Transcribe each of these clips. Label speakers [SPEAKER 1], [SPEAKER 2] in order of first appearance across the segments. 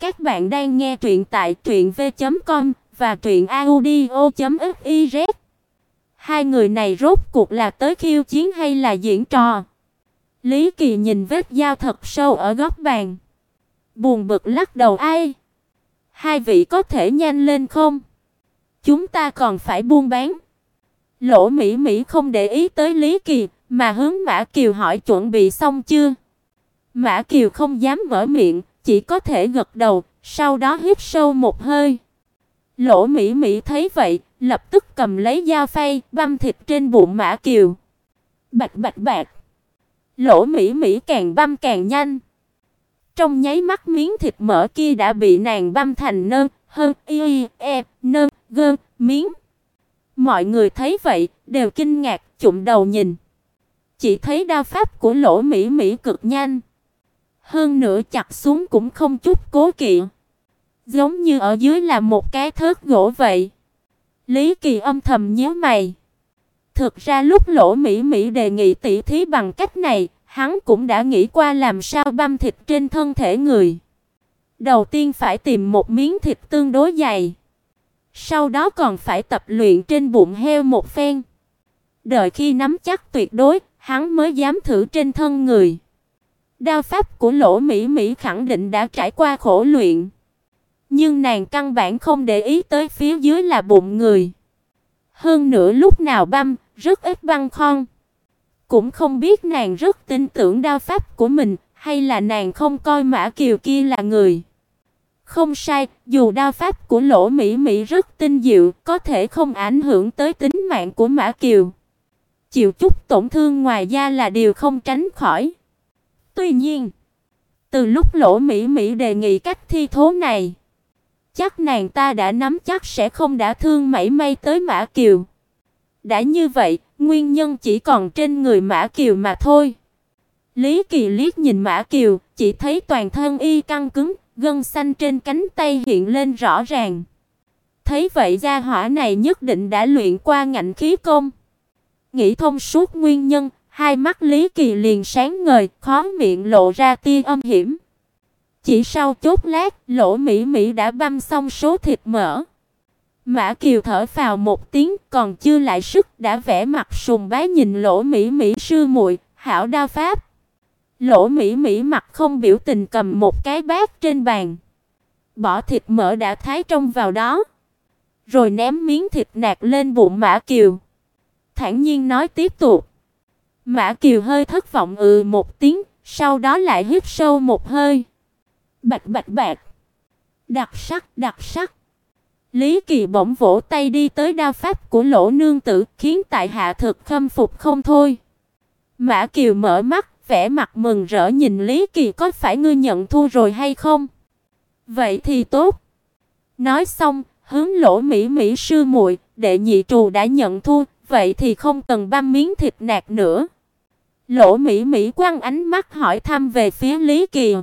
[SPEAKER 1] Các bạn đang nghe truyện tại truyệnv.com và truyệnaudio.fiz. Hai người này rốt cuộc là tới khiêu chiến hay là diễn trò? Lý Kỳ nhìn vết dao thật sâu ở góc bàn, buồn bực lắc đầu ai? Hai vị có thể nhanh lên không? Chúng ta còn phải buôn bán. Lỗ Mỹ Mỹ không để ý tới Lý Kỳ, mà hướng Mã Kiều hỏi chuẩn bị xong chưa. Mã Kiều không dám mở miệng, chỉ có thể gật đầu, sau đó hít sâu một hơi. Lỗ Mỹ Mỹ thấy vậy, lập tức cầm lấy dao phay, băm thịt trên bụng Mã Kiều. Bạch bạch bạch. Lỗ Mỹ Mỹ càng băm càng nhanh. Trong nháy mắt miếng thịt mỡ kia đã bị nàng băm thành nơ, hơn y e nơ gơ miếng. Mọi người thấy vậy đều kinh ngạc, chụm đầu nhìn. Chỉ thấy đao pháp của Lỗ Mỹ Mỹ cực nhanh, hơn nữa chặt xuống cũng không chút cố kỵ, giống như ở dưới là một cái thớt gỗ vậy. Lý Kỳ âm thầm nhíu mày. Thực ra lúc Lỗ Mỹ Mỹ đề nghị tỉ thí bằng cách này, hắn cũng đã nghĩ qua làm sao băm thịt trên thân thể người. Đầu tiên phải tìm một miếng thịt tương đối dày, sau đó còn phải tập luyện trên bụng heo một phen. Đợi khi nắm chắc tuyệt đối, hắn mới dám thử trên thân người. Đao pháp của Lỗ Mỹ Mỹ khẳng định đã trải qua khổ luyện, nhưng nàng căn bản không để ý tới phía dưới là bụng người. Hơn nữa lúc nào băm, rất ít băng khon. Cũng không biết nàng rất tin tưởng đao pháp của mình, hay là nàng không coi Mã Kiều kia là người. Không sai, dù đao pháp của Lỗ Mỹ Mỹ rất tinh diệu, có thể không ảnh hưởng tới tính mạng của Mã Kiều. Chịu chút tổn thương ngoài da là điều không tránh khỏi. Tuy nhiên, từ lúc Lỗ Mỹ Mỹ đề nghị cách thi thố này, chắc nàng ta đã nắm chắc sẽ không đã thương mảy may tới Mã Kiều. Đã như vậy, nguyên nhân chỉ còn trên người Mã Kiều mà thôi. Lý Kỳ liếc nhìn Mã Kiều, chỉ thấy toàn thân y căng cứng, gân xanh trên cánh tay hiện lên rõ ràng. Thấy vậy gia hỏa này nhất định đã luyện qua ngạnh khí công. Nghĩ thông suốt nguyên nhân, hai mắt Lý Kỳ liền sáng ngời, khó miệng lộ ra tia âm hiểm. Chỉ sau chốc lát, Lỗ Mỹ Mỹ đã băm xong số thịt mỡ. Mã Kiều thở phào một tiếng, còn chưa lại sức đã vẽ mặt sùng bái nhìn Lỗ Mỹ Mỹ sư muội, hảo đao pháp. Lỗ Mỹ Mỹ mặt không biểu tình cầm một cái bát trên bàn, bỏ thịt mỡ đã thái trong vào đó, rồi ném miếng thịt nạc lên bụng Mã Kiều. Thản nhiên nói tiếp tục. Mã Kiều hơi thất vọng ừ một tiếng, sau đó lại hít sâu một hơi. Bạch bạch bạch. Đặc sắc, đặc sắc. Lý Kỳ bỗng vỗ tay đi tới đao pháp của Lỗ nương tử, khiến tại hạ thực khâm phục không thôi. Mã Kiều mở mắt, vẻ mặt mừng rỡ nhìn Lý Kỳ có phải ngươi nhận thua rồi hay không? Vậy thì tốt. Nói xong, hướng Lỗ Mỹ Mỹ sư muội, đệ nhị trù đã nhận thua, vậy thì không cần băm miếng thịt nạc nữa. Lỗ Mỹ Mỹ quăng ánh mắt hỏi thăm về phía Lý Kỳ.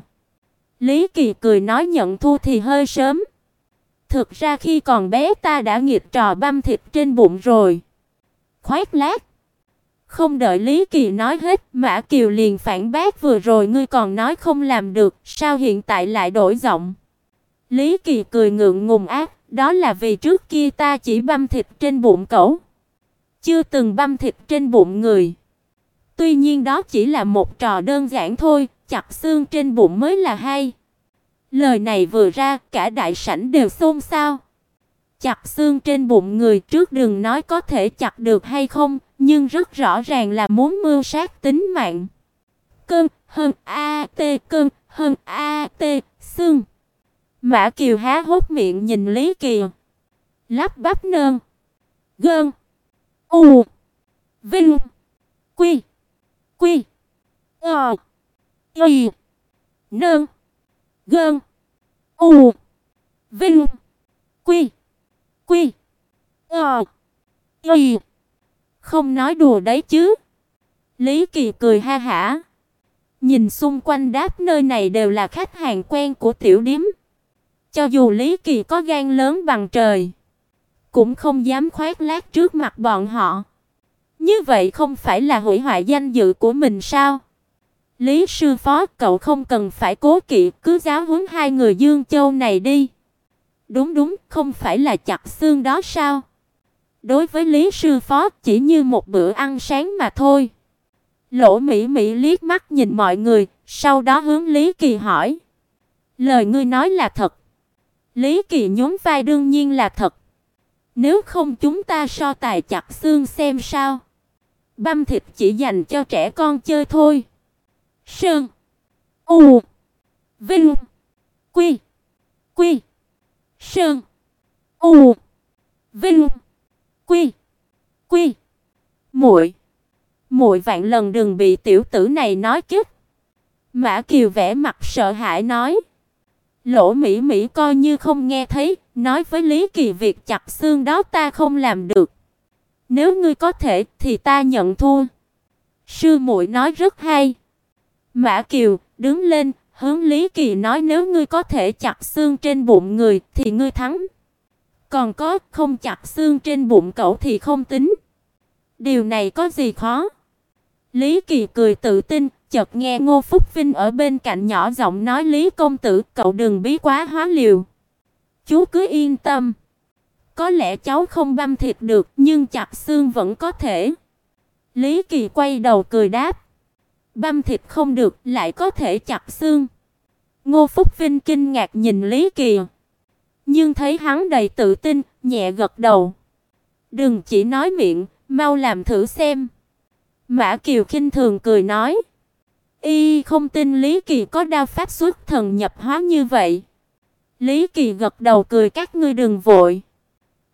[SPEAKER 1] Lý Kỳ cười nói nhận thua thì hơi sớm. Thực ra khi còn bé ta đã nghiệt trò băm thịt trên bụng rồi. Khoét lát. Không đợi Lý Kỳ nói hết, Mã Kiều liền phản bác vừa rồi ngươi còn nói không làm được, sao hiện tại lại đổi giọng? Lý Kỳ cười ngượng ngùng ác, đó là vì trước kia ta chỉ băm thịt trên bụng cẩu, chưa từng băm thịt trên bụng người. Tuy nhiên đó chỉ là một trò đơn giản thôi, chặt xương trên bụng mới là hay. Lời này vừa ra, cả đại sảnh đều xôn xao. Chặt xương trên bụng người trước đừng nói có thể chặt được hay không, nhưng rất rõ ràng là muốn mưu sát tính mạng. Cơn, hơn a t cơn, hơn a t xương. Mã Kiều há hốc miệng nhìn Lý Kỳ. Lắp bắp nơn. Gơn. U. Vinh. Quy. Ờ. Y. Nương. Gơn. U. Vinh. Quy. Quy. Ờ. Y. Không nói đùa đấy chứ. Lý Kỳ cười ha hả. Nhìn xung quanh đáp nơi này đều là khách hàng quen của tiểu điếm. Cho dù Lý Kỳ có gan lớn bằng trời, cũng không dám khoét lác trước mặt bọn họ. Như vậy không phải là hủy hoại danh dự của mình sao? Lý sư phó, cậu không cần phải cố kỵ, cứ giáo huấn hai người Dương Châu này đi. Đúng đúng, không phải là chặt xương đó sao? Đối với Lý sư phó, chỉ như một bữa ăn sáng mà thôi. Lỗ Mỹ Mỹ liếc mắt nhìn mọi người, sau đó hướng Lý Kỳ hỏi: "Lời ngươi nói là thật?" Lý Kỳ nhún vai đương nhiên là thật. Nếu không chúng ta so tài chặt xương xem sao. Băm thịt chỉ dành cho trẻ con chơi thôi. Sơn. U. Vinh. Quy. Quy. Sơn. U. Vinh. Quy. Quy. Muội. Muội vạn lần đừng bị tiểu tử này nói kích. Mã Kiều vẻ mặt sợ hãi nói. Lỗ Mỹ Mỹ coi như không nghe thấy, nói với Lý Kỳ việc chặt xương đó ta không làm được. Nếu ngươi có thể thì ta nhận thua. Sư muội nói rất hay. Mã Kiều đứng lên, hướng Lý Kỳ nói nếu ngươi có thể chặt xương trên bụng người thì ngươi thắng. Còn có không chặt xương trên bụng cậu thì không tính. Điều này có gì khó? Lý Kỳ cười tự tin, chợt nghe Ngô Phúc Vinh ở bên cạnh nhỏ giọng nói Lý công tử, cậu đừng bí quá hóa liều. Chú cứ yên tâm. Có lẽ cháu không băm thịt được, nhưng chặt xương vẫn có thể. Lý Kỳ quay đầu cười đáp. Băm thịt không được, lại có thể chặt xương. Ngô Phúc Vinh kinh ngạc nhìn Lý Kỳ, nhưng thấy hắn đầy tự tin, nhẹ gật đầu. "Đừng chỉ nói miệng, mau làm thử xem." Mã Kiều khinh thường cười nói, "Y không tin Lý Kỳ có đao pháp xuất thần nhập hóa như vậy." Lý Kỳ gật đầu cười các ngươi đừng vội.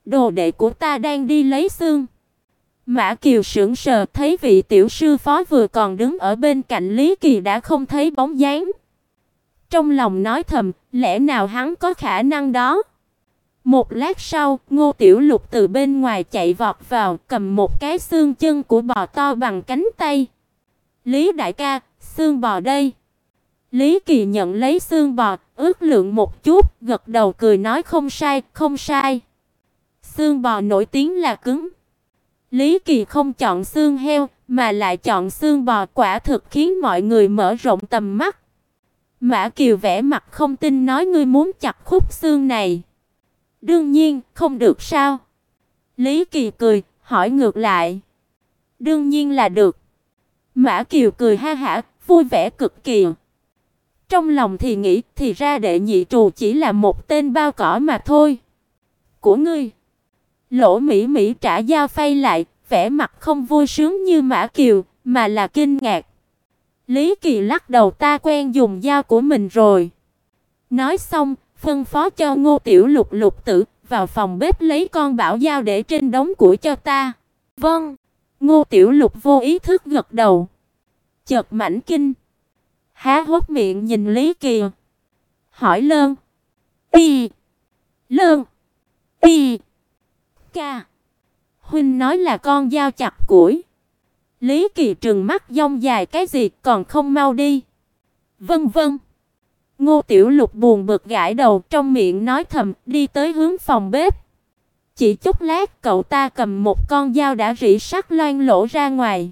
[SPEAKER 1] Đồ đệ của ta đang đi lấy xương. Mã Kiều sững sờ thấy vị tiểu sư phó vừa còn đứng ở bên cạnh Lý Kỳ đã không thấy bóng dáng. Trong lòng nói thầm, lẽ nào hắn có khả năng đó? Một lát sau, Ngô Tiểu Lục từ bên ngoài chạy vọt vào, cầm một cái xương chân của bò to bằng cánh tay. "Lý đại ca, xương bò đây." Lý Kỳ nhận lấy xương bò, ước lượng một chút, gật đầu cười nói không sai, không sai. Xương bò nổi tiếng là cứng. Lý Kỳ không chọn xương heo, mà lại chọn xương bò quả thực khiến mọi người mở rộng tầm mắt. Mã Kiều vẻ mặt không tin nói ngươi muốn chặt khúc xương này. Đương nhiên, không được sao? Lý Kỳ cười, hỏi ngược lại. Đương nhiên là được. Mã Kiều cười ha hả, vui vẻ cực kỳ. Trong lòng thì nghĩ, thì ra đệ nhị trù chỉ là một tên bao cỏ mà thôi. Của ngươi. Lỗ Mỹ Mỹ trả dao phay lại, vẻ mặt không vui sướng như Mã Kiều, mà là kinh ngạc. Lý Kỳ lắc đầu ta quen dùng dao của mình rồi. Nói xong, phân phó cho Ngô Tiểu Lục Lục tử vào phòng bếp lấy con bảo dao để trên đống củi cho ta. Vâng. Ngô Tiểu Lục vô ý thức gật đầu. Chợt mảnh kinh, há hốc miệng nhìn Lý Kỳ, hỏi Lơn. Y. Lơn. Y. Ca. Huynh nói là con dao chặt củi. Lý Kỳ trừng mắt dông dài cái gì còn không mau đi. Vân vân. Ngô Tiểu Lục buồn bực gãi đầu trong miệng nói thầm đi tới hướng phòng bếp. Chỉ chút lát cậu ta cầm một con dao đã rỉ sắt loang lỗ ra ngoài.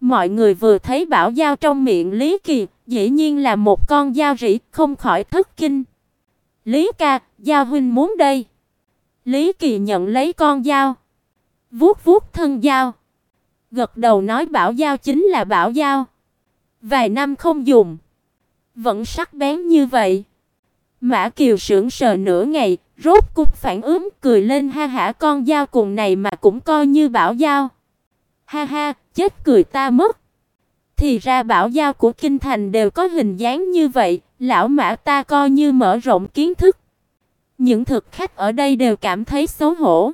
[SPEAKER 1] Mọi người vừa thấy bảo dao trong miệng Lý Kỳ, dĩ nhiên là một con dao rỉ, không khỏi thất kinh. Lý ca, dao huynh muốn đây. Lý Kỳ nhận lấy con dao, vuốt vuốt thân dao, gật đầu nói bảo dao chính là bảo dao. Vài năm không dùng, vẫn sắc bén như vậy. Mã Kiều sững sờ nửa ngày, rốt cục phản ứng cười lên ha hả con dao cùng này mà cũng coi như bảo dao. Ha ha, chết cười ta mất. Thì ra bảo dao của kinh thành đều có hình dáng như vậy, lão Mã ta coi như mở rộng kiến thức. Những thực khách ở đây đều cảm thấy xấu hổ.